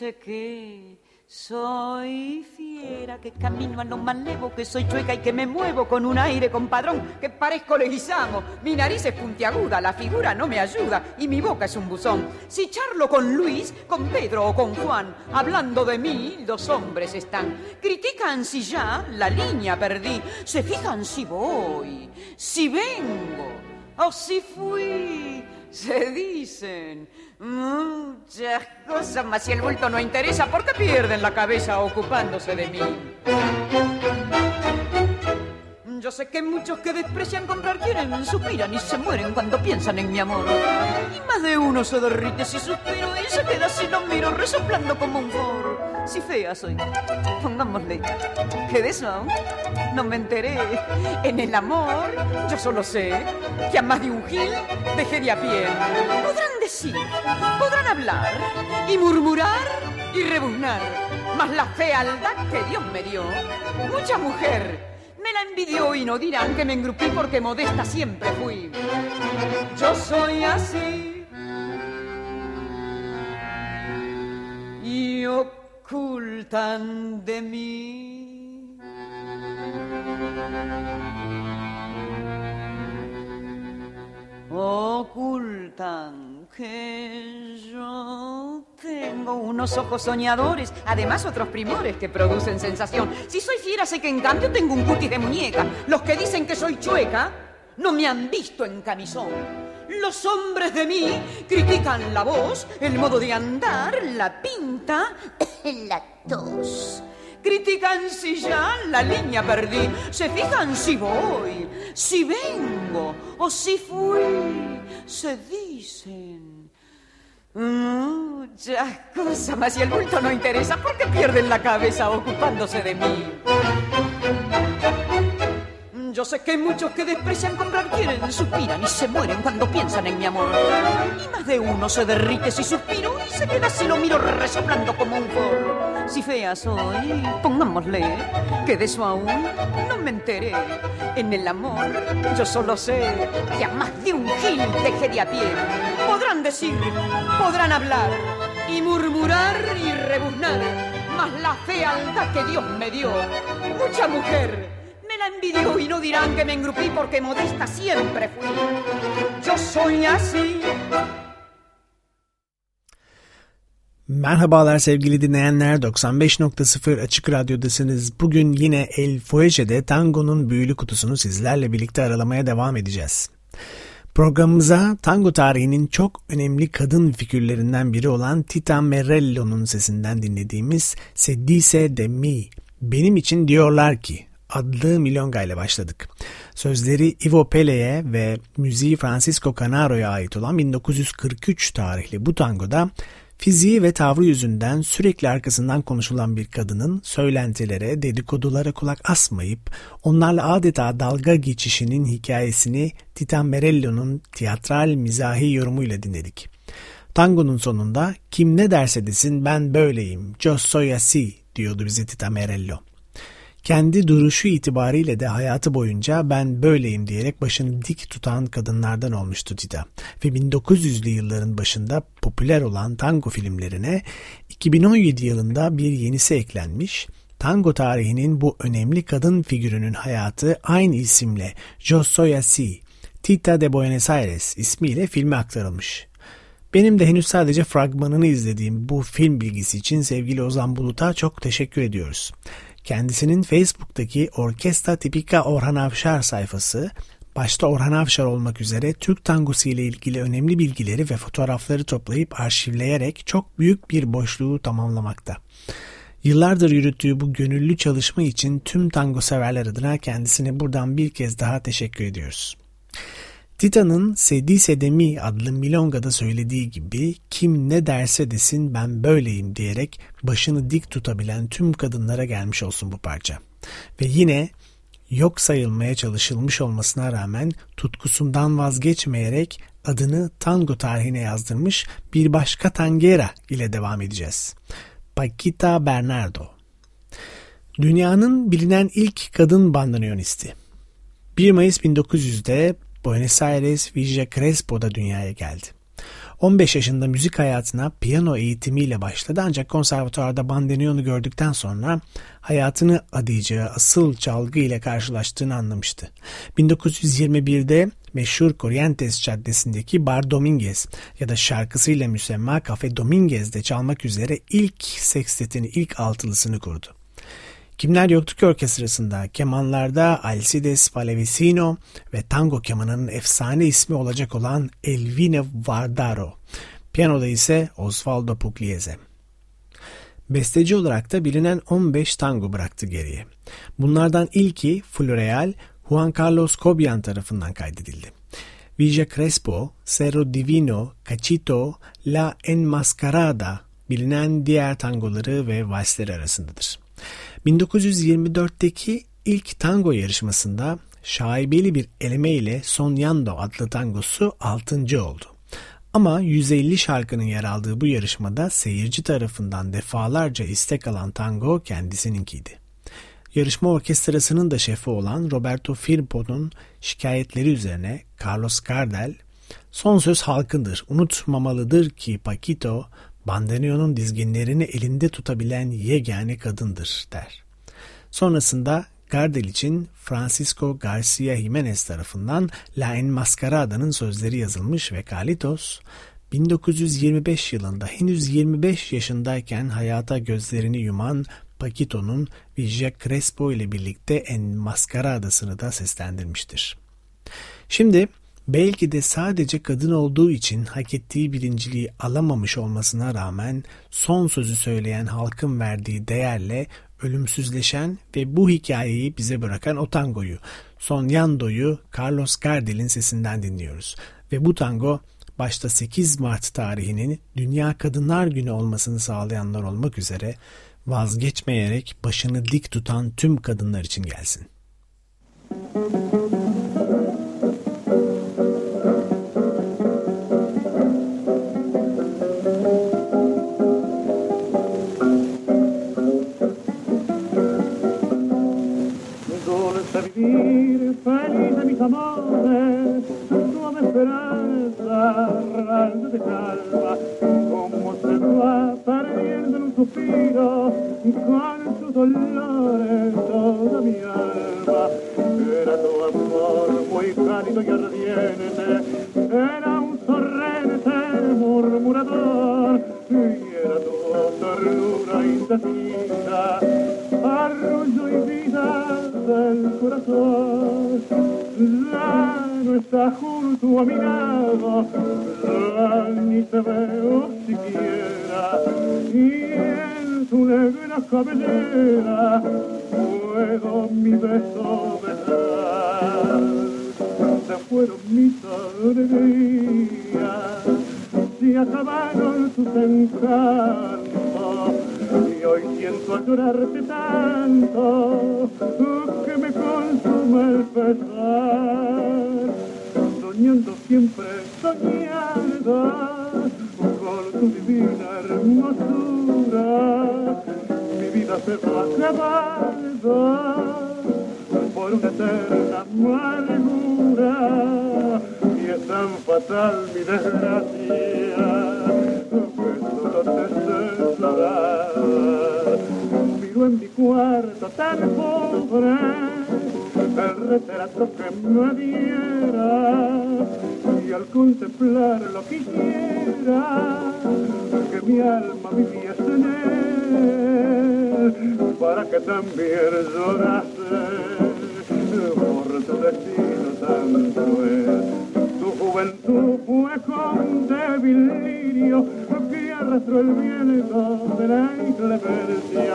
que soy fiera, que camino a lo malevo, que soy chueca y que me muevo con un aire compadrón, que parezco leguizamo. Mi nariz es puntiaguda, la figura no me ayuda y mi boca es un buzón. Si charlo con Luis, con Pedro o con Juan, hablando de mí, los hombres están. Critican si ya la línea perdí, se fijan si voy, si vengo o si fui. Se dicen muchas cosas, mas si el bulto no interesa, ¿por qué pierden la cabeza ocupándose de mí? Yo sé que muchos que desprecian comprar quieren, suspiran y se mueren cuando piensan en mi amor. Y más de uno se derrite si suspiro y se queda si lo miro resoplando como un foro. Si fea soy, pongámosle que de eso no me enteré. En el amor yo solo sé que a más de un gil dejé de a pie. Podrán decir, podrán hablar y murmurar y rebuznar, mas la fealdad que Dios me dio, mucha mujer me la envidió y no dirán que me engrupí porque modesta siempre fui. Yo soy así. Y ocultan de mí. Ocultan que yo tengo unos ojos soñadores, además otros primores que producen sensación. Si soy fiera, sé que en cambio tengo un cutis de muñeca. Los que dicen que soy chueca no me han visto en camisón. Los hombres de mí critican la voz, el modo de andar, la pinta, la tos. Critican si ya la línea perdí, se fijan si voy, si vengo o si fui, se dicen Muchas cosas, mas si el bulto no interesa, ¿por qué pierden la cabeza ocupándose de mí? Yo sé que muchos que desprecian comprar quieren, suspiran y se mueren cuando piensan en mi amor. Y más de uno se derrite si suspiro y se queda si lo miro resoplando como un forro. Si fea soy, pongámosle que de eso aún no me enteré. En el amor yo solo sé que a más de un gil dejé de a pie. Podrán decir, podrán hablar y murmurar y rebuznar, mas la fealdad que Dios me dio, mucha mujer envidió y no dirán que me engrupí porque modesta siempre fui. Yo soy así. Merhabalar sevgili dinleyenler 95.0 Açık Radyo'dasınız. Bugün yine El Fuege'de tangonun büyülü kutusunu sizlerle birlikte aralamaya devam edeceğiz. Programımıza tango tarihinin çok önemli kadın figürlerinden biri olan Tita Merello'nun sesinden dinlediğimiz Se dice de mi, benim için diyorlar ki adlı milonga ile başladık. Sözleri Ivo Pele'ye ve müziği Francisco Canaro'ya ait olan 1943 tarihli bu tangoda Fiziği ve tavrı yüzünden sürekli arkasından konuşulan bir kadının söylentilere, dedikodulara kulak asmayıp onlarla adeta dalga geçişinin hikayesini Titan Merello'nun tiyatral mizahi yorumuyla dinledik. Tangonun sonunda kim ne derse desin ben böyleyim, yo soy así diyordu bize Titan Merello. Kendi duruşu itibariyle de hayatı boyunca ben böyleyim diyerek başını dik tutan kadınlardan olmuştu Dida. Ve 1900'lü yılların başında popüler olan tango filmlerine 2017 yılında bir yenisi eklenmiş. Tango tarihinin bu önemli kadın figürünün hayatı aynı isimle Jo Soy Así, Tita de Buenos Aires ismiyle filme aktarılmış. Benim de henüz sadece fragmanını izlediğim bu film bilgisi için sevgili Ozan Bulut'a çok teşekkür ediyoruz. Kendisinin Facebook'taki Orkestra Tipika Orhan Avşar sayfası başta Orhan Avşar olmak üzere Türk tangosu ile ilgili önemli bilgileri ve fotoğrafları toplayıp arşivleyerek çok büyük bir boşluğu tamamlamakta. Yıllardır yürüttüğü bu gönüllü çalışma için tüm tango severler adına kendisine buradan bir kez daha teşekkür ediyoruz. Tita'nın Sedi Sedemi adlı Milonga'da söylediği gibi kim ne derse desin ben böyleyim diyerek başını dik tutabilen tüm kadınlara gelmiş olsun bu parça. Ve yine yok sayılmaya çalışılmış olmasına rağmen tutkusundan vazgeçmeyerek adını tango tarihine yazdırmış bir başka tangera ile devam edeceğiz. Paquita Bernardo. Dünyanın bilinen ilk kadın bandoneonisti. 1 Mayıs 1900'de Buenos Aires Villa Crespo'da dünyaya geldi. 15 yaşında müzik hayatına piyano eğitimiyle başladı ancak konservatuarda bandoneonu gördükten sonra hayatını adayacağı asıl çalgı ile karşılaştığını anlamıştı. 1921'de meşhur Corrientes Caddesi'ndeki Bar Dominguez ya da şarkısıyla müsemma Cafe Dominguez'de çalmak üzere ilk sekstetini, ilk altılısını kurdu. Kimler Yoktu ki orkestrasında kemanlarda Alcides Palavicino ve tango kemanının efsane ismi olacak olan Elvine Vardaro. Piyanoda ise Osvaldo Pugliese. Besteci olarak da bilinen 15 tango bıraktı geriye. Bunlardan ilki Floreal Juan Carlos Cobian tarafından kaydedildi. Villa Crespo, Cerro Divino, Cachito, La Enmascarada bilinen diğer tangoları ve valsleri arasındadır. 1924'teki ilk tango yarışmasında şaibeli bir eleme ile Son Yando adlı tangosu 6. oldu. Ama 150 şarkının yer aldığı bu yarışmada seyirci tarafından defalarca istek alan tango kendisininkiydi. Yarışma orkestrasının da şefi olan Roberto Firpo'nun şikayetleri üzerine Carlos Gardel, son söz halkındır, unutmamalıdır ki Paquito Bandoneon'un dizginlerini elinde tutabilen yegane kadındır der. Sonrasında Gardel için Francisco Garcia Jimenez tarafından La Enmascarada'nın sözleri yazılmış ve Carlitos 1925 yılında henüz 25 yaşındayken hayata gözlerini yuman Paquito'nun Villa Crespo ile birlikte Enmascarada'sını da seslendirmiştir. Şimdi belki de sadece kadın olduğu için hak ettiği birinciliği alamamış olmasına rağmen son sözü söyleyen halkın verdiği değerle ölümsüzleşen ve bu hikayeyi bize bırakan o tangoyu, Son Yando'yu Carlos Gardel'in sesinden dinliyoruz. Ve bu tango başta 8 Mart tarihinin Dünya Kadınlar Günü olmasını sağlayanlar olmak üzere vazgeçmeyerek başını dik tutan tüm kadınlar için gelsin. Müzik amores, suave esperanza, rayo de calma, como se va perdiendo en un suspiro, con sus dolores toda mi alma. Era tu amor muy cálido y ardiente, era un torrente murmurador, era tu ternura indecisa, arrullo y vida del corazón ya no está junto a mi lado, ya ni te veo siquiera, y en tu negra cabellera puedo mi beso besar. Se fueron mis alegrías, se acabaron tus encantos, y hoy siento llorarte tanto que me consume el pesar. Soñando siempre, soñando con tu divina hermosura, mi vida se va acabando por una eterna amargura es tan fatal mi desgracia Miro en mi cuarto tan pobre, el retrato que me diera y al contemplar lo que hiciera que mi alma viviese en él para que también llorase por tu destino tan cruel juventud fue con débil lirio que arrastró el viento de la inclemencia.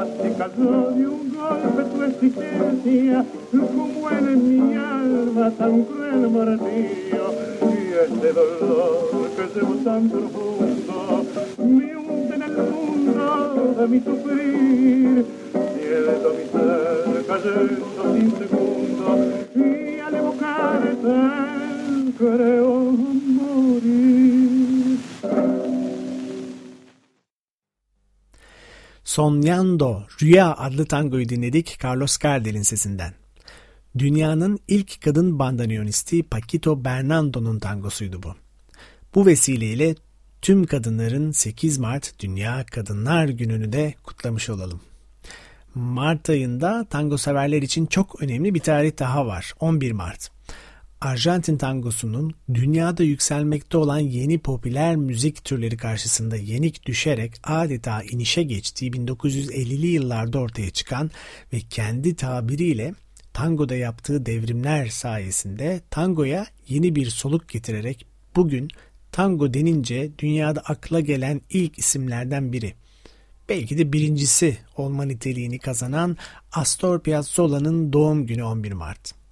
Así cayó de un golpe tu existencia como en mi alma tan cruel martirio. Y este dolor que llevo tan profundo me hunde en el mundo de mi sufrir. Siento mi ser cayendo sin Soñando Rüya adlı tangoyu dinledik Carlos Gardel'in sesinden. Dünyanın ilk kadın bandoneonisti Paquito Bernardo'nun tangosuydu bu. Bu vesileyle tüm kadınların 8 Mart Dünya Kadınlar Günü'nü de kutlamış olalım. Mart ayında tango severler için çok önemli bir tarih daha var. 11 Mart. Arjantin tangosunun dünyada yükselmekte olan yeni popüler müzik türleri karşısında yenik düşerek adeta inişe geçtiği 1950'li yıllarda ortaya çıkan ve kendi tabiriyle tangoda yaptığı devrimler sayesinde tangoya yeni bir soluk getirerek bugün tango denince dünyada akla gelen ilk isimlerden biri. Belki de birincisi olma niteliğini kazanan Astor Piazzolla'nın doğum günü 11 Mart.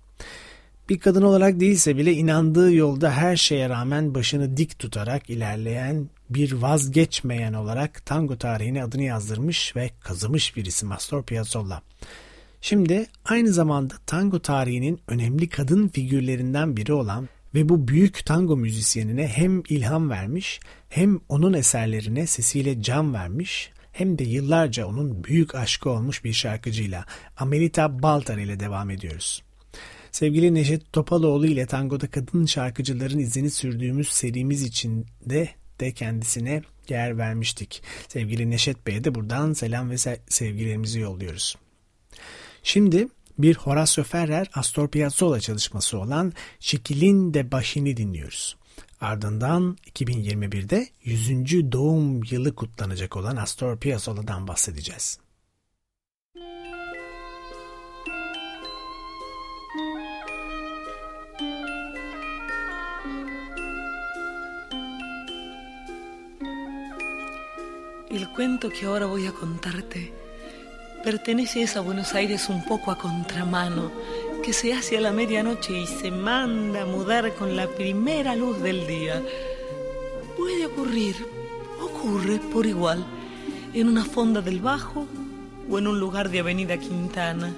Bir kadın olarak değilse bile inandığı yolda her şeye rağmen başını dik tutarak ilerleyen bir vazgeçmeyen olarak tango tarihine adını yazdırmış ve kazımış bir isim Astor Piazzolla. Şimdi aynı zamanda tango tarihinin önemli kadın figürlerinden biri olan ve bu büyük tango müzisyenine hem ilham vermiş hem onun eserlerine sesiyle can vermiş hem de yıllarca onun büyük aşkı olmuş bir şarkıcıyla Amelita Baltar ile devam ediyoruz. Sevgili Neşet Topaloğlu ile tangoda kadın şarkıcıların izini sürdüğümüz serimiz içinde de kendisine yer vermiştik. Sevgili Neşet Bey'e de buradan selam ve sevgilerimizi yolluyoruz. Şimdi bir Horacio Ferrer Astor Piazzolla çalışması olan Şikilin de Başini dinliyoruz. Ardından 2021'de 100. doğum yılı kutlanacak olan Astor Piazzolla'dan bahsedeceğiz. Cuento que ahora voy a contarte pertenece a Buenos Aires un poco a contramano, que se hace a la medianoche y se manda a mudar con la primera luz del día. Puede ocurrir, ocurre por igual, en una fonda del Bajo o en un lugar de Avenida Quintana.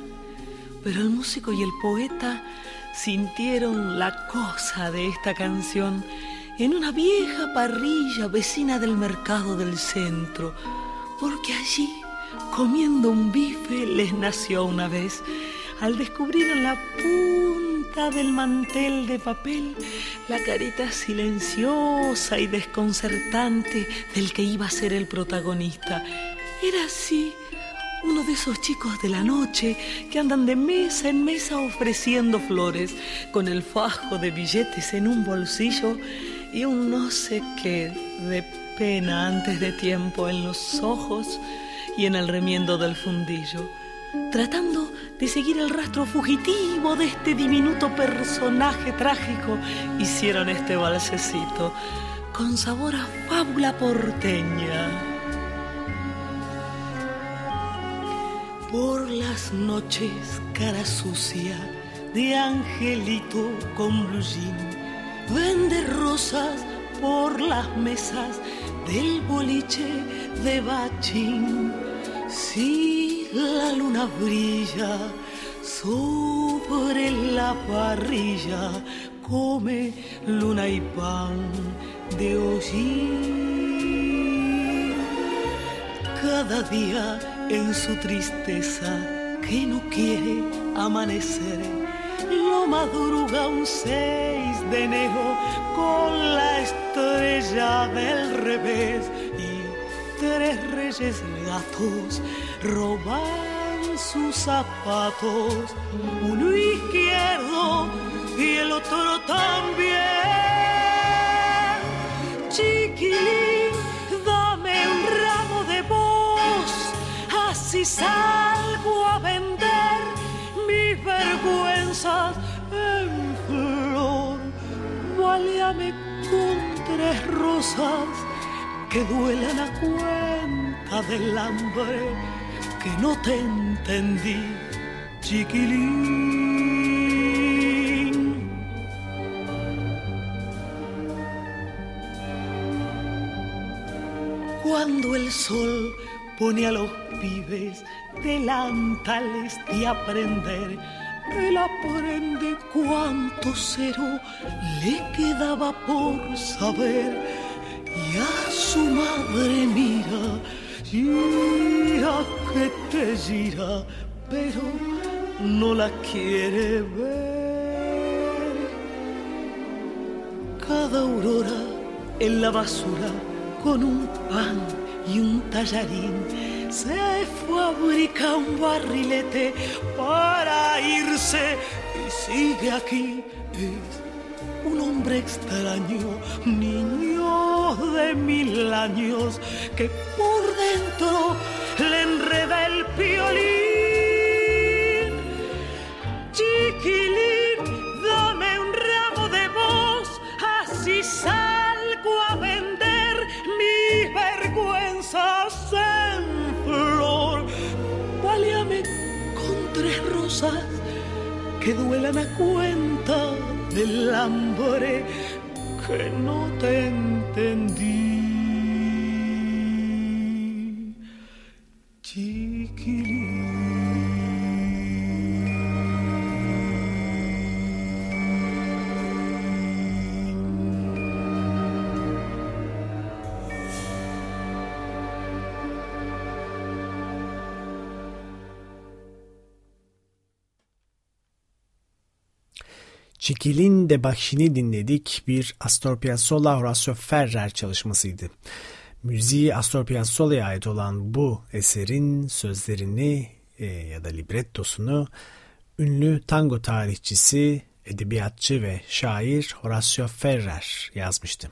Pero el músico y el poeta sintieron la cosa de esta canción en una vieja parrilla vecina del mercado del centro, porque allí, comiendo un bife, les nació una vez, al descubrir en la punta del mantel de papel la carita silenciosa y desconcertante del que iba a ser el protagonista. Era así uno de esos chicos de la noche que andan de mesa en mesa ofreciendo flores, con el fajo de billetes en un bolsillo y un no sé qué de pena antes de tiempo en los ojos y en el remiendo del fundillo, tratando de seguir el rastro fugitivo de este diminuto personaje trágico, hicieron este balsecito con sabor a fábula porteña. Por las noches, cara sucia de angelito con blue vende rosas por las mesas del boliche de Bachín. Si la luna brilla sobre la parrilla, come luna y pan de hollín. Cada día en su tristeza que no quiere amanecer, lo madruga un 6 de con la estrella del revés y tres reyes gatos robando en sus zapatos, uno izquierdo y el otro también. Chiquilín, dame un ramo de voz, así salgo a vender mis vergüenzas en. Válame con tres rosas que duelen a cuenta del hambre que no te entendí, chiquilín. Cuando el sol pone a los pibes delantales de aprender, él aprende cuánto cero le quedaba por saber y a su madre mira, gira que te gira, pero no la quiere ver. Cada aurora en la basura con un pan y un tallarín se fabrica un barrilete para irse y sigue aquí. Es un hombre extraño, niño de mil años, que por dentro le enreda el piolín. Que duelan a cuenta del hambre que no te entendí. Çikilin de Bakşin'i dinledik bir Astor Piazzolla Horacio Ferrer çalışmasıydı. Müziği Astor Piazzolla'ya ait olan bu eserin sözlerini e, ya da librettosunu ünlü tango tarihçisi, edebiyatçı ve şair Horacio Ferrer yazmıştı.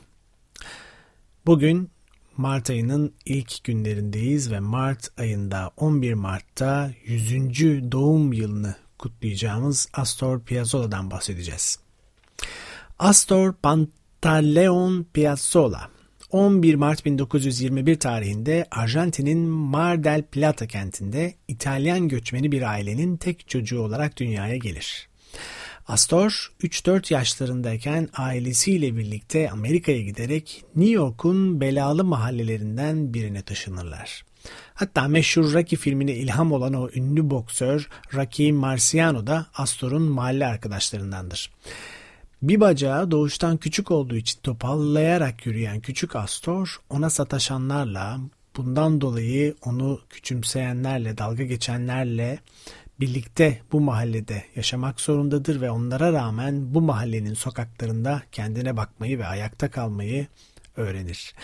Bugün Mart ayının ilk günlerindeyiz ve Mart ayında 11 Mart'ta 100. doğum yılını kutlayacağımız Astor Piazzolla'dan bahsedeceğiz. Astor Pantaleon Piazzolla 11 Mart 1921 tarihinde Arjantin'in Mar del Plata kentinde İtalyan göçmeni bir ailenin tek çocuğu olarak dünyaya gelir. Astor 3-4 yaşlarındayken ailesiyle birlikte Amerika'ya giderek New York'un belalı mahallelerinden birine taşınırlar. Hatta meşhur Rocky filmine ilham olan o ünlü boksör Rocky Marciano da Astor'un mahalle arkadaşlarındandır. Bir bacağı doğuştan küçük olduğu için topallayarak yürüyen küçük Astor ona sataşanlarla, bundan dolayı onu küçümseyenlerle, dalga geçenlerle birlikte bu mahallede yaşamak zorundadır ve onlara rağmen bu mahallenin sokaklarında kendine bakmayı ve ayakta kalmayı öğrenir.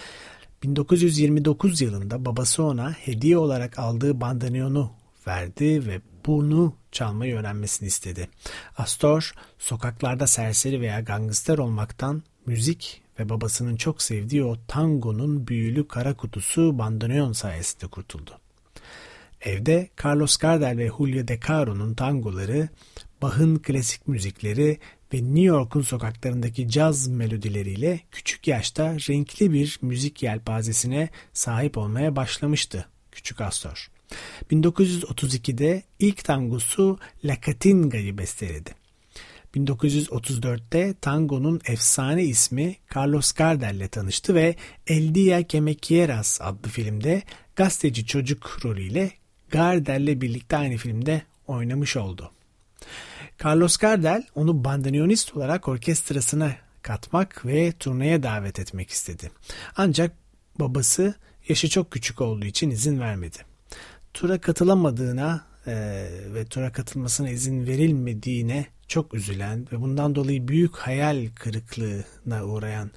1929 yılında babası ona hediye olarak aldığı bandaniyonu verdi ve bunu çalmayı öğrenmesini istedi. Astor sokaklarda serseri veya gangster olmaktan müzik ve babasının çok sevdiği o tangonun büyülü kara kutusu bandoneon sayesinde kurtuldu. Evde Carlos Gardel ve Julio De Caro'nun tangoları, Bach'ın klasik müzikleri ve New York'un sokaklarındaki caz melodileriyle küçük yaşta renkli bir müzik yelpazesine sahip olmaya başlamıştı küçük Astor. 1932'de ilk tangosu La Catinga'yı besteledi. 1934'te tangonun efsane ismi Carlos Gardel ile tanıştı ve El Dia que me quieras adlı filmde gazeteci çocuk rolüyle Gardel ile birlikte aynı filmde oynamış oldu. Carlos Gardel onu bandoneonist olarak orkestrasına katmak ve turneye davet etmek istedi. Ancak babası yaşı çok küçük olduğu için izin vermedi. Tura katılamadığına e, ve tura katılmasına izin verilmediğine çok üzülen ve bundan dolayı büyük hayal kırıklığına uğrayan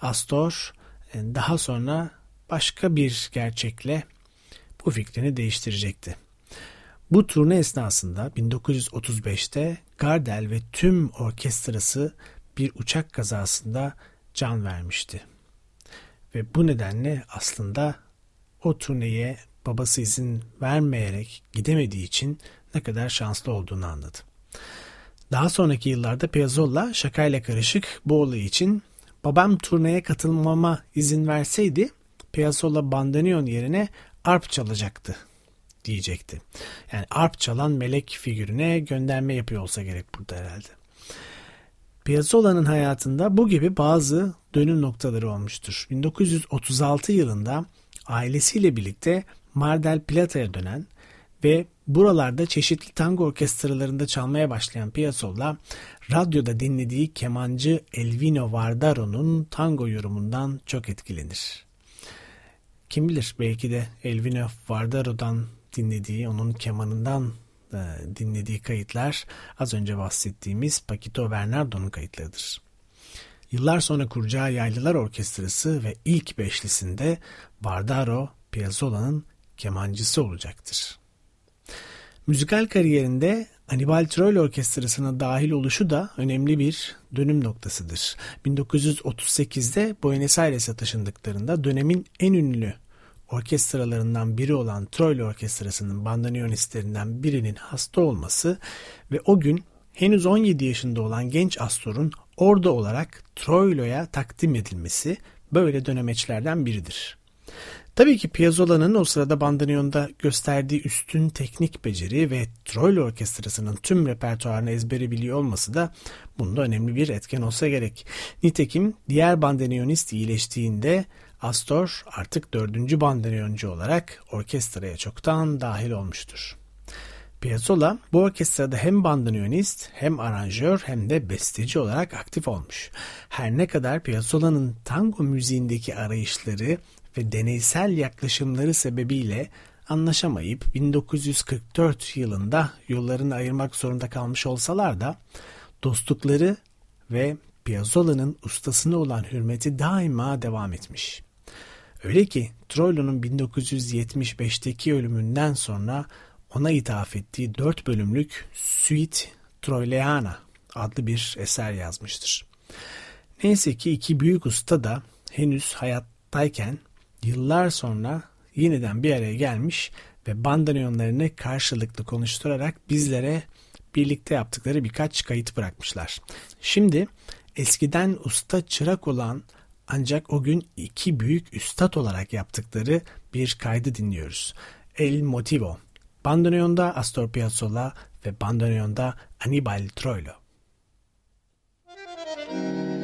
Astor e, daha sonra başka bir gerçekle bu fikrini değiştirecekti. Bu turne esnasında 1935'te Gardel ve tüm orkestrası bir uçak kazasında can vermişti. Ve bu nedenle aslında o turneye babası izin vermeyerek gidemediği için ne kadar şanslı olduğunu anladı. Daha sonraki yıllarda Piazzolla şakayla karışık bu olay için babam turneye katılmama izin verseydi Piazzolla bandoneon yerine arp çalacaktı diyecekti. Yani arp çalan melek figürüne gönderme yapıyor olsa gerek burada herhalde. Piazzolla'nın hayatında bu gibi bazı dönüm noktaları olmuştur. 1936 yılında ailesiyle birlikte Mar del Plata'ya dönen ve buralarda çeşitli tango orkestralarında çalmaya başlayan Piazzolla, radyoda dinlediği kemancı Elvino Vardaro'nun tango yorumundan çok etkilenir. Kim bilir belki de Elvino Vardaro'dan dinlediği, onun kemanından e, dinlediği kayıtlar az önce bahsettiğimiz Paquito Bernardo'nun kayıtlarıdır. Yıllar sonra kuracağı Yaylılar Orkestrası ve ilk beşlisinde Vardaro Piazzolla'nın kemancısı olacaktır. Müzikal kariyerinde Anibal Troilo Orkestrası'na dahil oluşu da önemli bir dönüm noktasıdır. 1938'de Buenos Aires'e taşındıklarında dönemin en ünlü orkestralarından biri olan Troilo Orkestrası'nın bandoneonistlerinden birinin hasta olması ve o gün henüz 17 yaşında olan genç Astor'un orada olarak Troilo'ya takdim edilmesi böyle dönemeçlerden biridir. Tabii ki Piazzolla'nın o sırada bandoneonda gösterdiği üstün teknik beceri ve Troilo Orkestrası'nın tüm repertuarını ezbere biliyor olması da bunda önemli bir etken olsa gerek. Nitekim diğer bandoneonist iyileştiğinde Astor artık dördüncü bandoneoncu olarak orkestraya çoktan dahil olmuştur. Piazzolla bu orkestrada hem bandoneonist hem aranjör hem de besteci olarak aktif olmuş. Her ne kadar Piazzolla'nın tango müziğindeki arayışları ve deneysel yaklaşımları sebebiyle anlaşamayıp 1944 yılında yollarını ayırmak zorunda kalmış olsalar da dostlukları ve Piazzolla'nın ustasına olan hürmeti daima devam etmiş. Öyle ki Troilo'nun 1975'teki ölümünden sonra ona ithaf ettiği 4 bölümlük Suite Troileana adlı bir eser yazmıştır. Neyse ki iki büyük usta da henüz hayattayken yıllar sonra yeniden bir araya gelmiş ve bandoneonlarını karşılıklı konuşturarak bizlere birlikte yaptıkları birkaç kayıt bırakmışlar. Şimdi eskiden usta çırak olan ancak o gün iki büyük üstad olarak yaptıkları bir kaydı dinliyoruz. El Motivo. Bandoneon'da Astor Piazzolla ve bandoneon'da Anibal Troilo. Müzik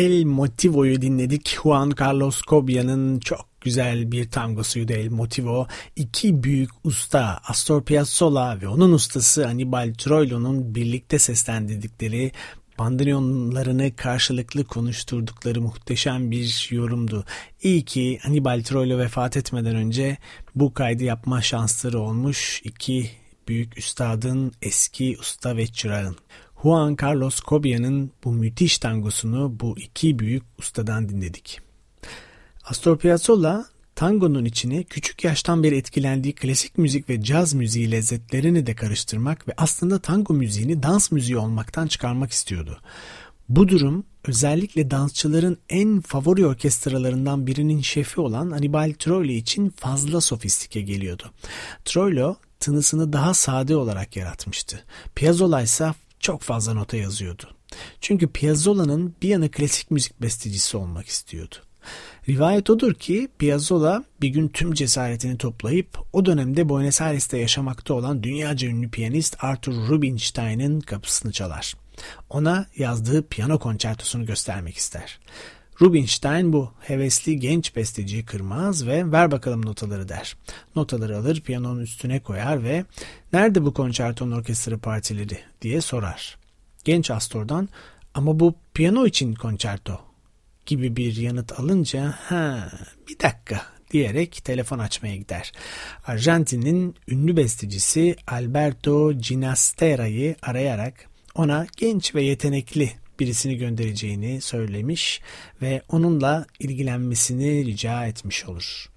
El Motivo'yu dinledik. Juan Carlos Cobia'nın çok güzel bir tangosuydu El Motivo. İki büyük usta Astor Piazzolla ve onun ustası Anibal Troilo'nun birlikte seslendirdikleri bandoneonlarını karşılıklı konuşturdukları muhteşem bir yorumdu. İyi ki Hannibal Troilo vefat etmeden önce bu kaydı yapma şansları olmuş iki büyük üstadın eski usta ve çırağın. Juan Carlos Cobia'nın bu müthiş tangosunu bu iki büyük ustadan dinledik. Astor Piazzolla tangonun içine küçük yaştan beri etkilendiği klasik müzik ve caz müziği lezzetlerini de karıştırmak ve aslında tango müziğini dans müziği olmaktan çıkarmak istiyordu. Bu durum özellikle dansçıların en favori orkestralarından birinin şefi olan Anibal Troilo için fazla sofistike geliyordu. Troilo tınısını daha sade olarak yaratmıştı. Piazzolla ise çok fazla nota yazıyordu. Çünkü Piazzolla'nın bir yana klasik müzik bestecisi olmak istiyordu. Rivayet odur ki Piazzolla bir gün tüm cesaretini toplayıp o dönemde Buenos Aires'te yaşamakta olan dünyaca ünlü piyanist Arthur Rubinstein'in kapısını çalar. Ona yazdığı piyano konçertosunu göstermek ister. Rubinstein bu hevesli genç besteciyi kırmaz ve ver bakalım notaları der. Notaları alır piyanonun üstüne koyar ve nerede bu konçertonun orkestra partileri diye sorar. Genç Astor'dan ama bu piyano için konçerto gibi bir yanıt alınca ha bir dakika diyerek telefon açmaya gider. Arjantin'in ünlü bestecisi Alberto Ginastera'yı arayarak ona genç ve yetenekli birisini göndereceğini söylemiş ve onunla ilgilenmesini rica etmiş olur.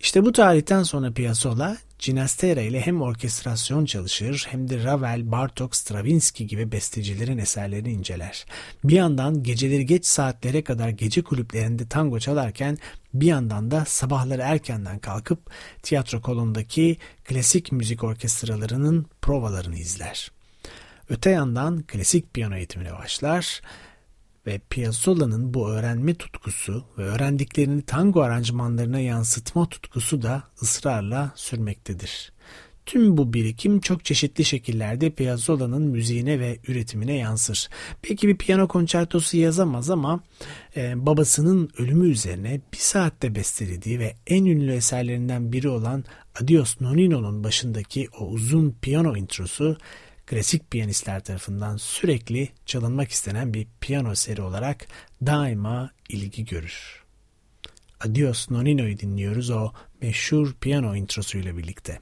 İşte bu tarihten sonra Piazzolla Ginastera ile hem orkestrasyon çalışır hem de Ravel, Bartok, Stravinsky gibi bestecilerin eserlerini inceler. Bir yandan geceleri geç saatlere kadar gece kulüplerinde tango çalarken bir yandan da sabahları erkenden kalkıp tiyatro kolundaki klasik müzik orkestralarının provalarını izler. Öte yandan klasik piyano eğitimine başlar ve Piazzolla'nın bu öğrenme tutkusu ve öğrendiklerini tango aranjmanlarına yansıtma tutkusu da ısrarla sürmektedir. Tüm bu birikim çok çeşitli şekillerde Piazzolla'nın müziğine ve üretimine yansır. Belki bir piyano konçertosu yazamaz ama e, babasının ölümü üzerine bir saatte bestelediği ve en ünlü eserlerinden biri olan Adios Nonino'nun başındaki o uzun piyano introsu klasik piyanistler tarafından sürekli çalınmak istenen bir piyano seri olarak daima ilgi görür. Adios Nonino'yu dinliyoruz o meşhur piyano introsuyla birlikte.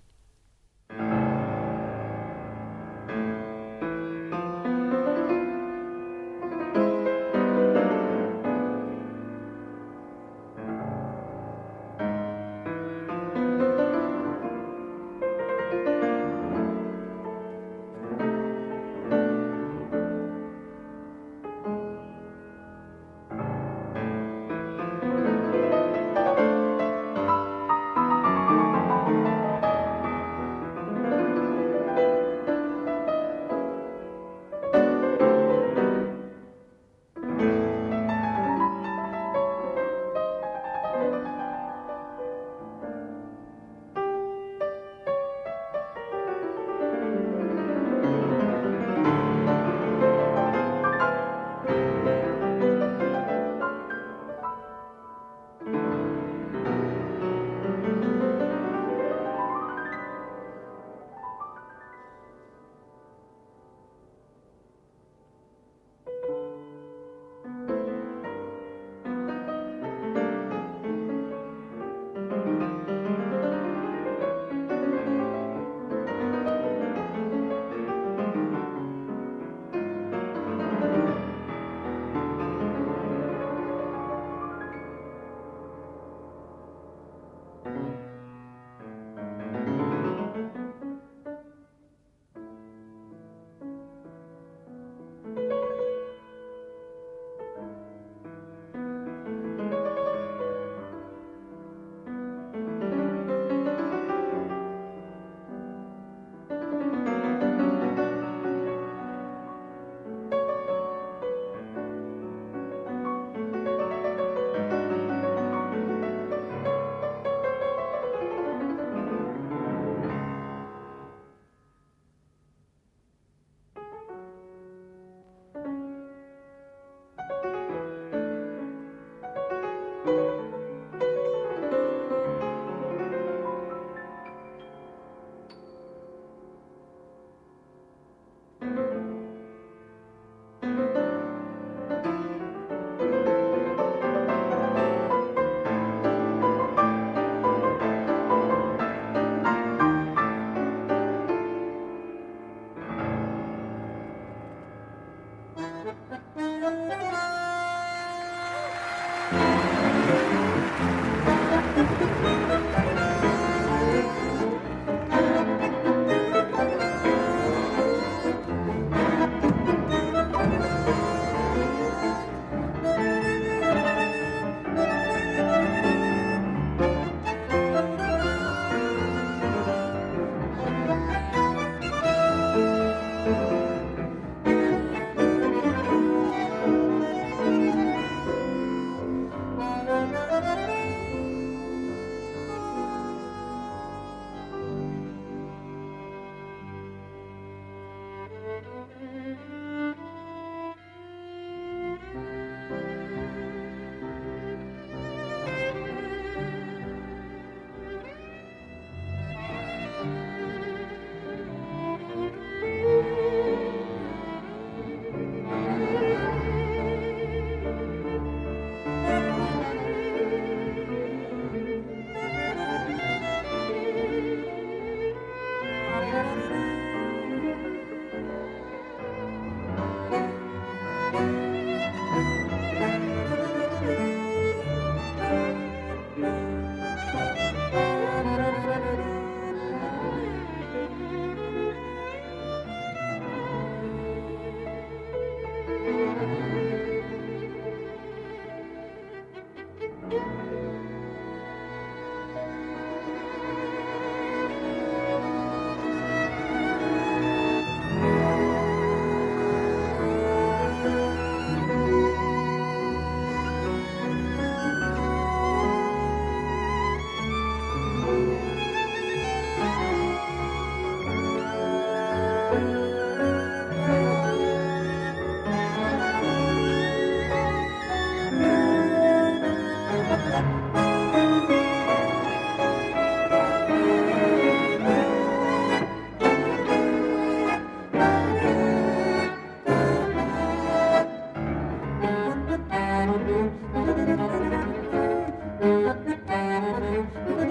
Bye.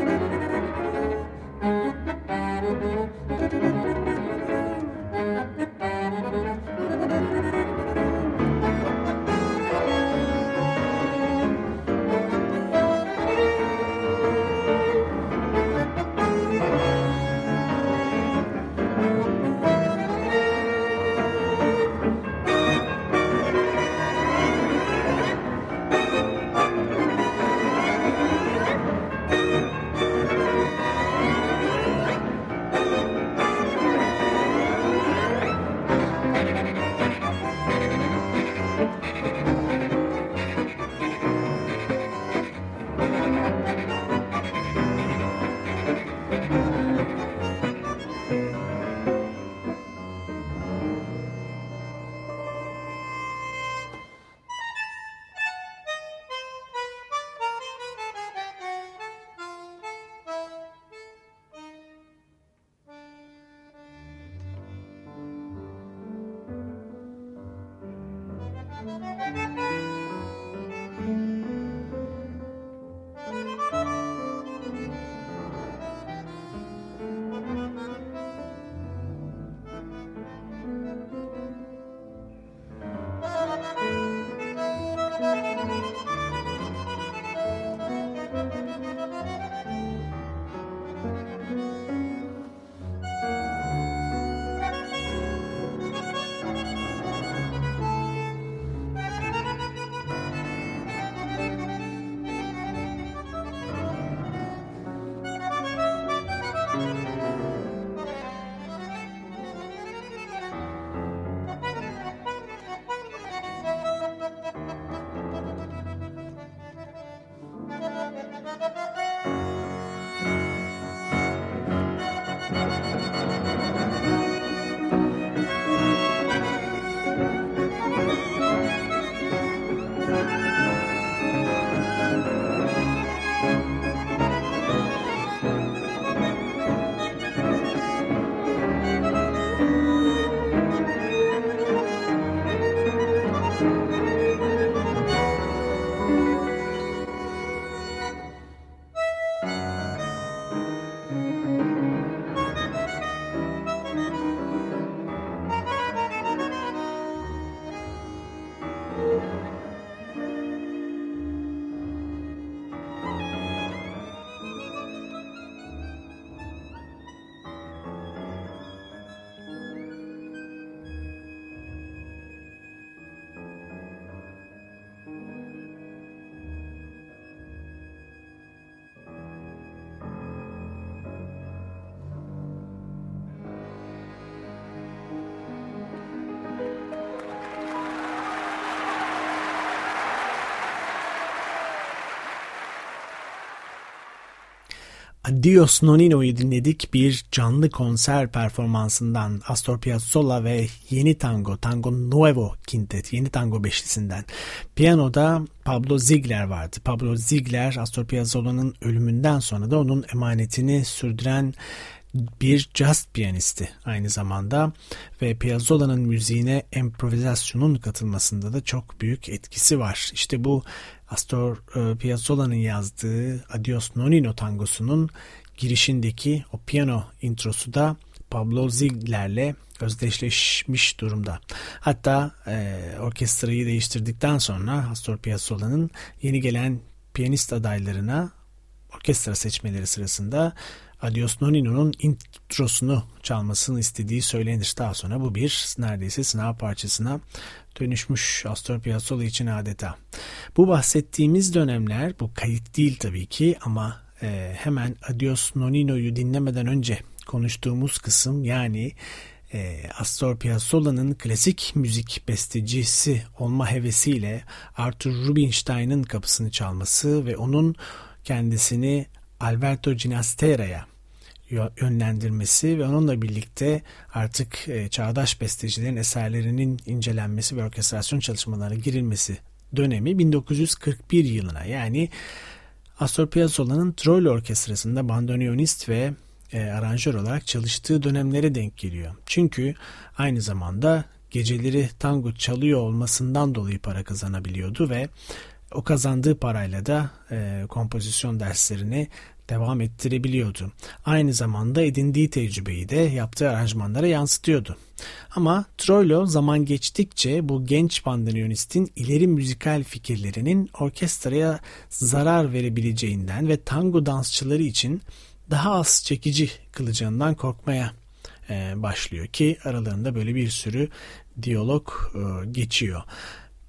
Adios Nonino'yu dinledik bir canlı konser performansından Astor Piazzolla ve Yeni Tango, Tango Nuevo Quintet, Yeni Tango beşlisinden. Piyanoda Pablo Ziegler vardı. Pablo Ziegler Astor Piazzolla'nın ölümünden sonra da onun emanetini sürdüren bir jazz piyanisti aynı zamanda ve Piazzolla'nın müziğine improvizasyonun katılmasında da çok büyük etkisi var. İşte bu Astor e, Piazzolla'nın yazdığı Adios Nonino tangosunun girişindeki o piyano introsu da Pablo Ziegler'le özdeşleşmiş durumda. Hatta e, orkestrayı değiştirdikten sonra Astor Piazzolla'nın yeni gelen piyanist adaylarına orkestra seçmeleri sırasında Adios Nonino'nun introsunu çalmasını istediği söylenir. Daha sonra bu bir neredeyse sınav parçasına dönüşmüş Astor Piazzolla için adeta. Bu bahsettiğimiz dönemler bu kayıt değil tabii ki ama e, hemen Adios Nonino'yu dinlemeden önce konuştuğumuz kısım yani e, Astor Piazzolla'nın klasik müzik bestecisi olma hevesiyle Arthur Rubinstein'ın kapısını çalması ve onun kendisini Alberto Ginastera'ya yönlendirmesi ve onunla birlikte artık e, çağdaş bestecilerin eserlerinin incelenmesi ve orkestrasyon çalışmalarına girilmesi dönemi 1941 yılına yani Astor Piazzolla'nın Troilo Orkestrası'nda bandoneonist ve e, aranjör olarak çalıştığı dönemlere denk geliyor. Çünkü aynı zamanda geceleri tango çalıyor olmasından dolayı para kazanabiliyordu ve o kazandığı parayla da e, kompozisyon derslerini devam ettirebiliyordu. Aynı zamanda edindiği tecrübeyi de yaptığı aranjmanlara yansıtıyordu. Ama Troilo zaman geçtikçe bu genç bandoneonistin ileri müzikal fikirlerinin orkestraya zarar verebileceğinden ve tango dansçıları için daha az çekici kılacağından korkmaya e, başlıyor ki aralarında böyle bir sürü diyalog e, geçiyor.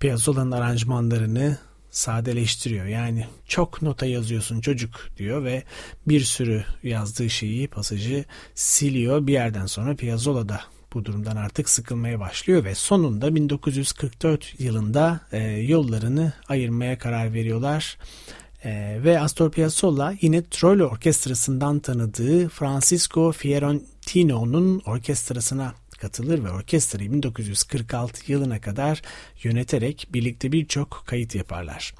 Piazzolla'nın aranjmanlarını sadeleştiriyor. Yani çok nota yazıyorsun çocuk diyor ve bir sürü yazdığı şeyi pasajı siliyor. Bir yerden sonra Piazzolla da bu durumdan artık sıkılmaya başlıyor ve sonunda 1944 yılında e, yollarını ayırmaya karar veriyorlar. E, ve Astor Piazzolla yine Troilo Orkestrası'ndan tanıdığı Francisco Fiorentino'nun orkestrasına katılır ve orkestrayı 1946 yılına kadar yöneterek birlikte birçok kayıt yaparlar.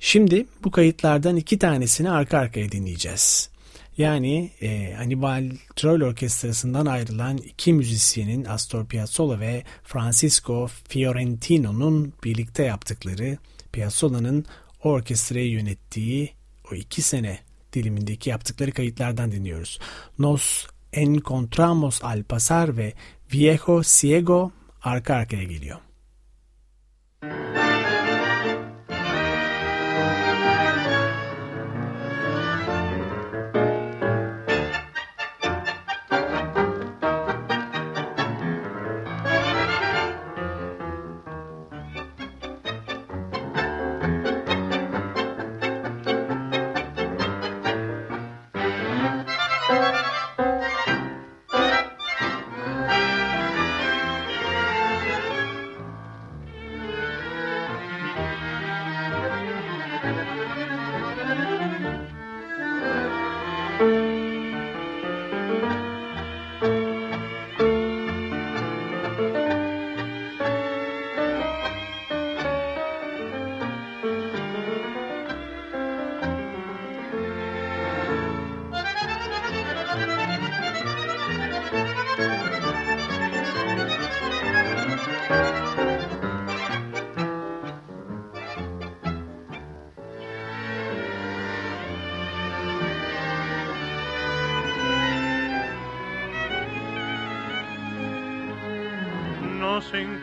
Şimdi bu kayıtlardan iki tanesini arka arkaya dinleyeceğiz. Yani e, Hannibal Troll Orkestrası'ndan ayrılan iki müzisyenin Astor Piazzolla ve Francisco Fiorentino'nun birlikte yaptıkları Piazzolla'nın orkestrayı yönettiği o iki sene dilimindeki yaptıkları kayıtlardan dinliyoruz. Nos encontramos al pasar ve Viejo Ciego arka arkaya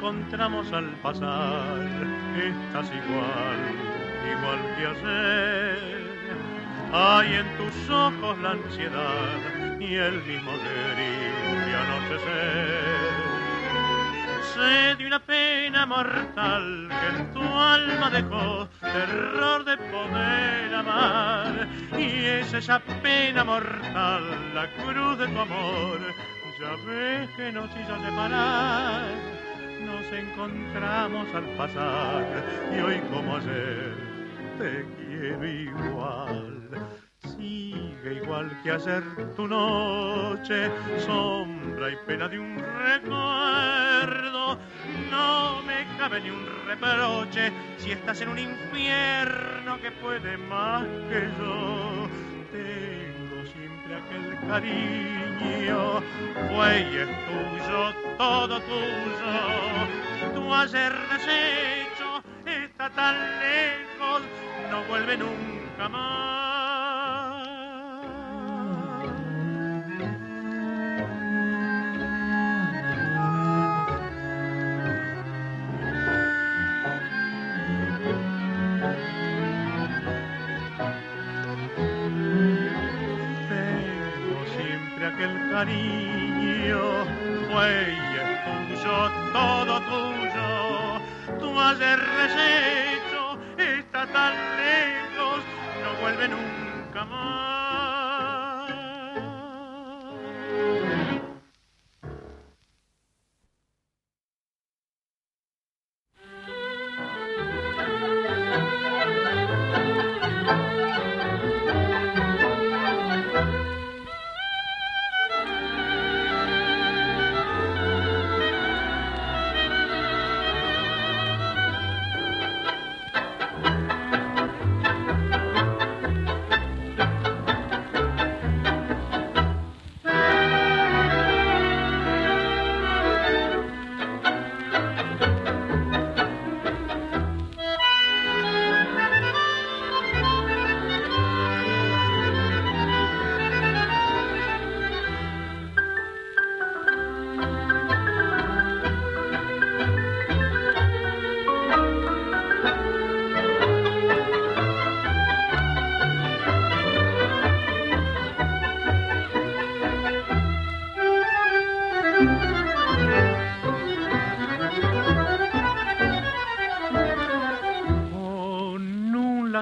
encontramos al pasar, estás igual, igual que ayer. Hay en tus ojos la ansiedad y el mismo gris de anochecer. Sé de una pena mortal que en tu alma dejó terror de poder amar y es esa pena mortal la cruz de tu amor ya ves que nos hizo separar nos encontramos al pasar y hoy como ayer te quiero igual. Sigue igual que ayer tu noche, sombra y pena de un recuerdo. No me cabe ni un reproche si estás en un infierno que puede más que yo. Tengo siempre aquel cariño, fue y es tuyo todo tuyo. Tu ayer deshecho está tan lejos, no vuelve nunca más. Cariño fue tuyo, todo tuyo. Tu haber rehecho está tan lejos, no vuelve nunca más.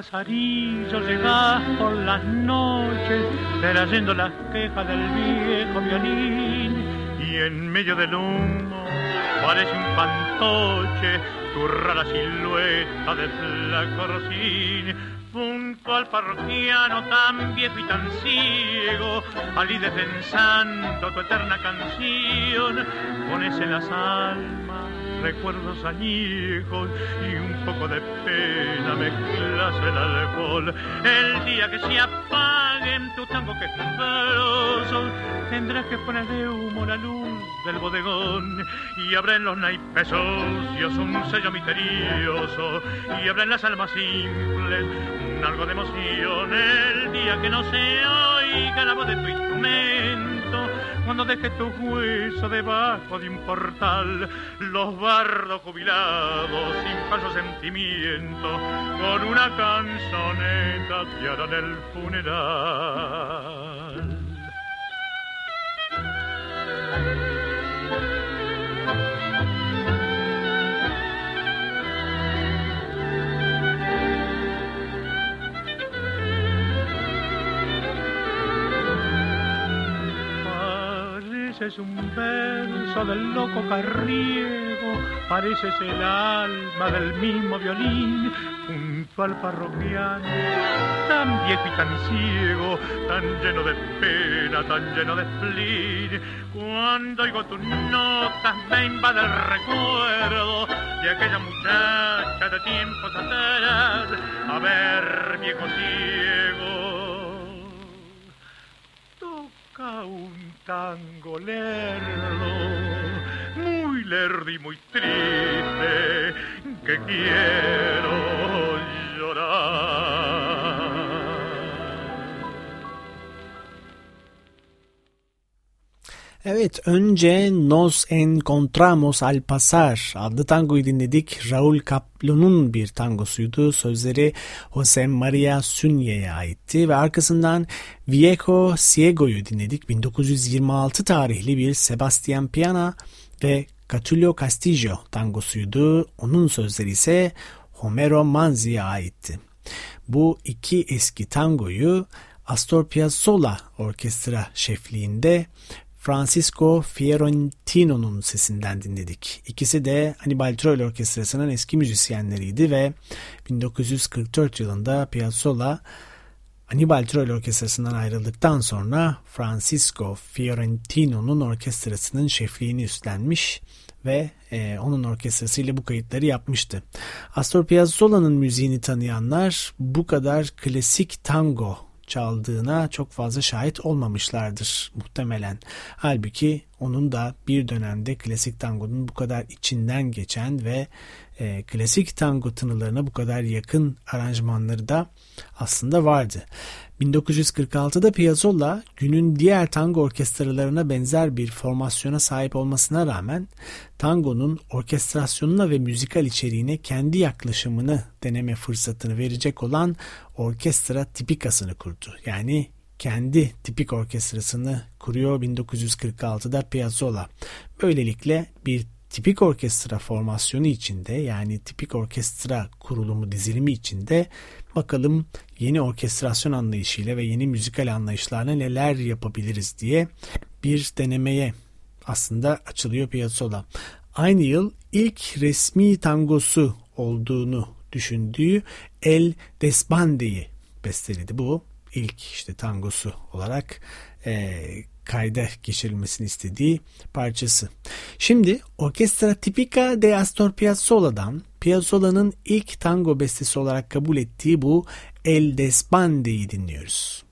Lazarillo llegás por las noches, trayendo las quejas del viejo violín, y en medio del humo parece un fantoche tu rara silueta de flaco junto al parroquiano tan viejo y tan ciego, allí defensando tu eterna canción, pones en las almas recuerdos añejos y un poco de pena mezclas el alcohol. El día que se apaguen tu tango que es tendrás que poner de humo la luz del bodegón y abren los naipes socios un sello misterioso y abren las almas simples algo de emoción el día que no se oiga la voz de tu instrumento cuando deje tu hueso debajo de un portal los bardos jubilados sin falso sentimiento con una canzoneta te harán el funeral pareces un verso del loco carriego, pareces el alma del mismo violín, junto al parroquiano, tan viejo y tan ciego, tan lleno de pena, tan lleno de spleen. Cuando oigo tus notas me invade el recuerdo de aquella muchacha de tiempos atrás, a ver, viejo ciego, toca un tango lerdo, muy lerdo y muy triste, que quiero llorar. Evet, önce Nos Encontramos al Pasar adlı tangoyu dinledik. Raul Caplo'nun bir tangosuydu. Sözleri Jose Maria Sunye'ye aitti ve arkasından Viejo Ciego'yu dinledik. 1926 tarihli bir Sebastian Piana ve Catulio Castillo tangosuydu. Onun sözleri ise Homero Manzi'ye aitti. Bu iki eski tangoyu Astor Piazzolla Orkestra şefliğinde Francisco Fiorentino'nun sesinden dinledik. İkisi de Hannibal Troll Orkestrası'nın eski müzisyenleriydi ve 1944 yılında Piazzolla Hannibal Troll Orkestrası'ndan ayrıldıktan sonra Francisco Fiorentino'nun orkestrasının şefliğini üstlenmiş ve e, onun orkestrasıyla bu kayıtları yapmıştı. Astor Piazzolla'nın müziğini tanıyanlar bu kadar klasik tango çaldığına çok fazla şahit olmamışlardır muhtemelen. Halbuki onun da bir dönemde klasik tangonun bu kadar içinden geçen ve e, klasik tango tınılarına bu kadar yakın aranjmanları da aslında vardı. 1946'da Piazzolla günün diğer tango orkestralarına benzer bir formasyona sahip olmasına rağmen tangonun orkestrasyonuna ve müzikal içeriğine kendi yaklaşımını deneme fırsatını verecek olan orkestra tipikasını kurdu. Yani kendi tipik orkestrasını kuruyor 1946'da Piazzolla. Böylelikle bir tipik orkestra formasyonu içinde yani tipik orkestra kurulumu dizilimi içinde bakalım yeni orkestrasyon anlayışıyla ve yeni müzikal anlayışlarla neler yapabiliriz diye bir denemeye aslında açılıyor Piazzolla. Aynı yıl ilk resmi tangosu olduğunu düşündüğü El Desbande'yi besteledi. Bu ilk işte tangosu olarak e, kayda geçirilmesini istediği parçası. Şimdi Orkestra Tipica de Astor Piazzolla'dan Piazzolla'nın ilk tango bestesi olarak kabul ettiği bu El Desbande'yi dinliyoruz.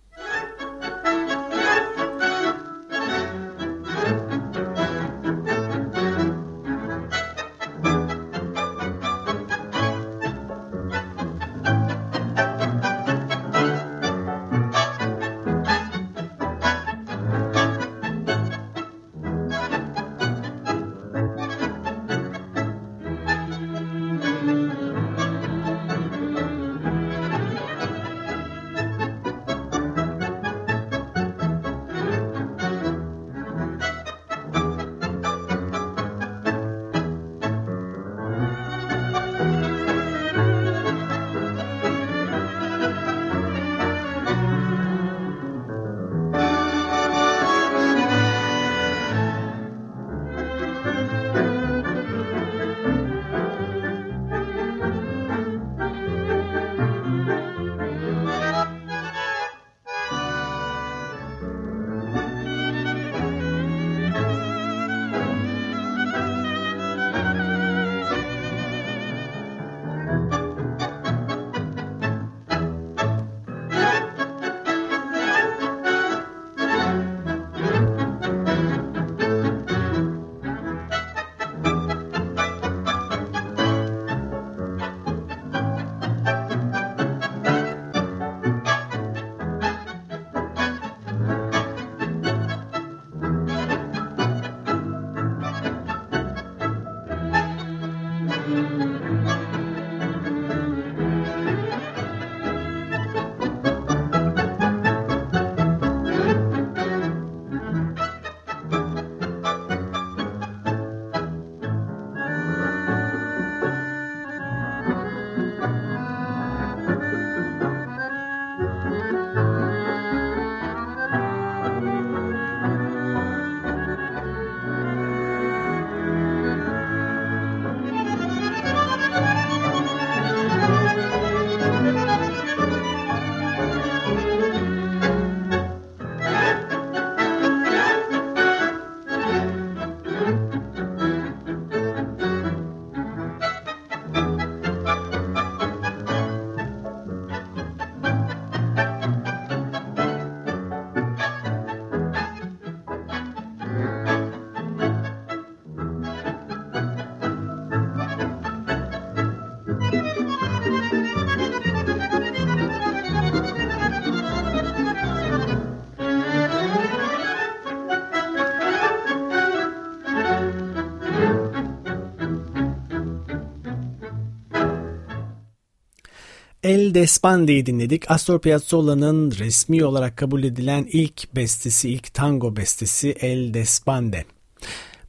El Despande'yi dinledik. Astor Piazzolla'nın resmi olarak kabul edilen ilk bestesi, ilk tango bestesi El Despande.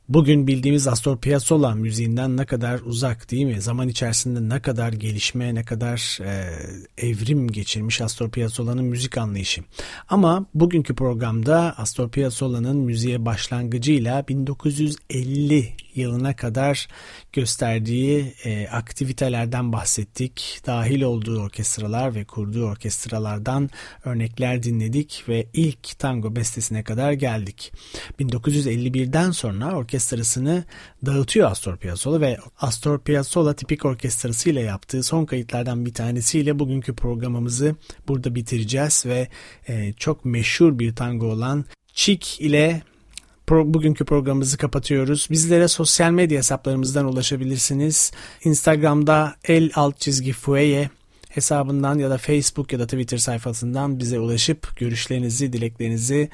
Bugün bildiğimiz Astor Piazzolla müziğinden ne kadar uzak değil mi? Zaman içerisinde ne kadar gelişme, ne kadar e, evrim geçirmiş Astor Piazzolla'nın müzik anlayışı. Ama bugünkü programda Astor Piazzolla'nın müziğe başlangıcıyla 1950 yılına kadar gösterdiği e, aktivitelerden bahsettik. Dahil olduğu orkestralar ve kurduğu orkestralardan örnekler dinledik ve ilk tango bestesine kadar geldik. 1951'den sonra orkestrasını dağıtıyor Astor Piazzolla ve Astor Piazzolla tipik orkestrası ile yaptığı son kayıtlardan bir tanesiyle bugünkü programımızı burada bitireceğiz ve e, çok meşhur bir tango olan Chick ile Pro, bugünkü programımızı kapatıyoruz. Bizlere sosyal medya hesaplarımızdan ulaşabilirsiniz. Instagram'da el alt çizgi fueye hesabından ya da Facebook ya da Twitter sayfasından bize ulaşıp görüşlerinizi, dileklerinizi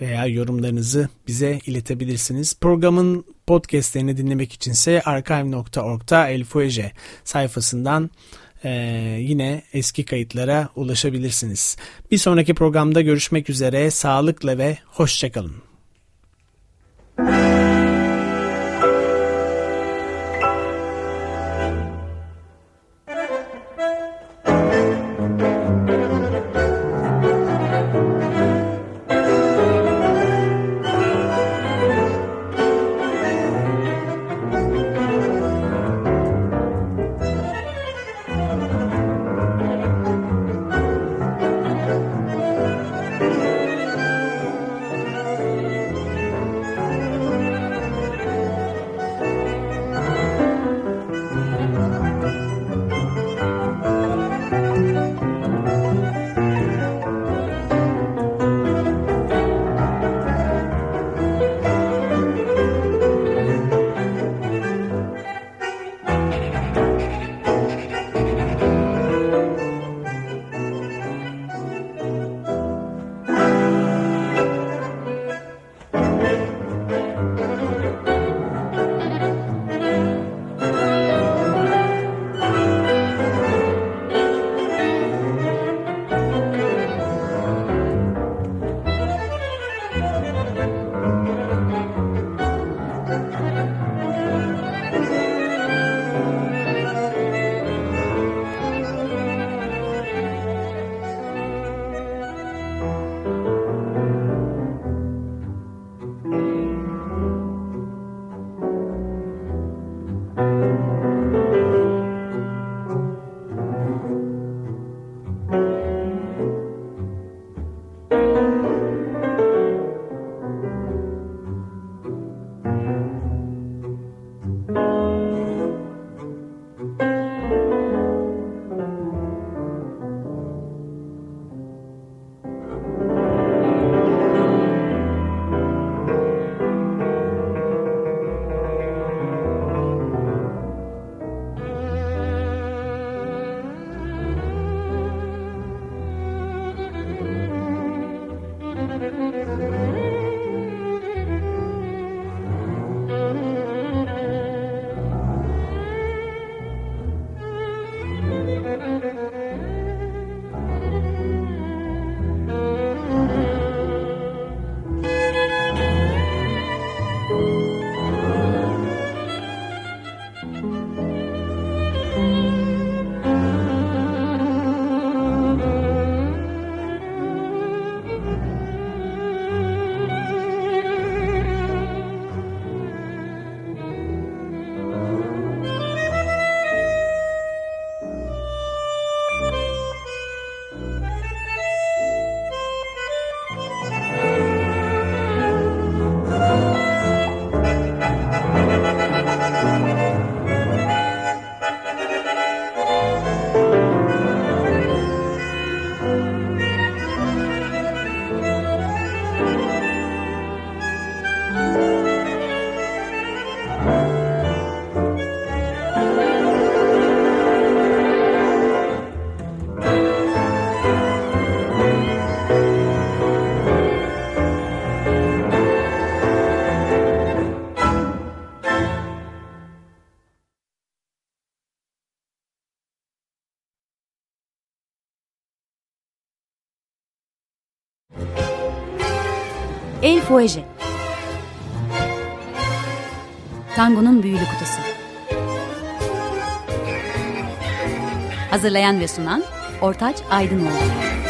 veya yorumlarınızı bize iletebilirsiniz. Programın podcastlerini dinlemek içinse archive.org'da El Fuege sayfasından e, yine eski kayıtlara ulaşabilirsiniz. Bir sonraki programda görüşmek üzere. Sağlıkla ve hoşçakalın. El Foeje Tango'nun büyülü kutusu Hazırlayan ve sunan Ortaç Aydınoğlu